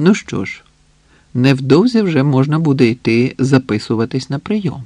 Ну що ж, невдовзі вже можна буде йти записуватись на прийом.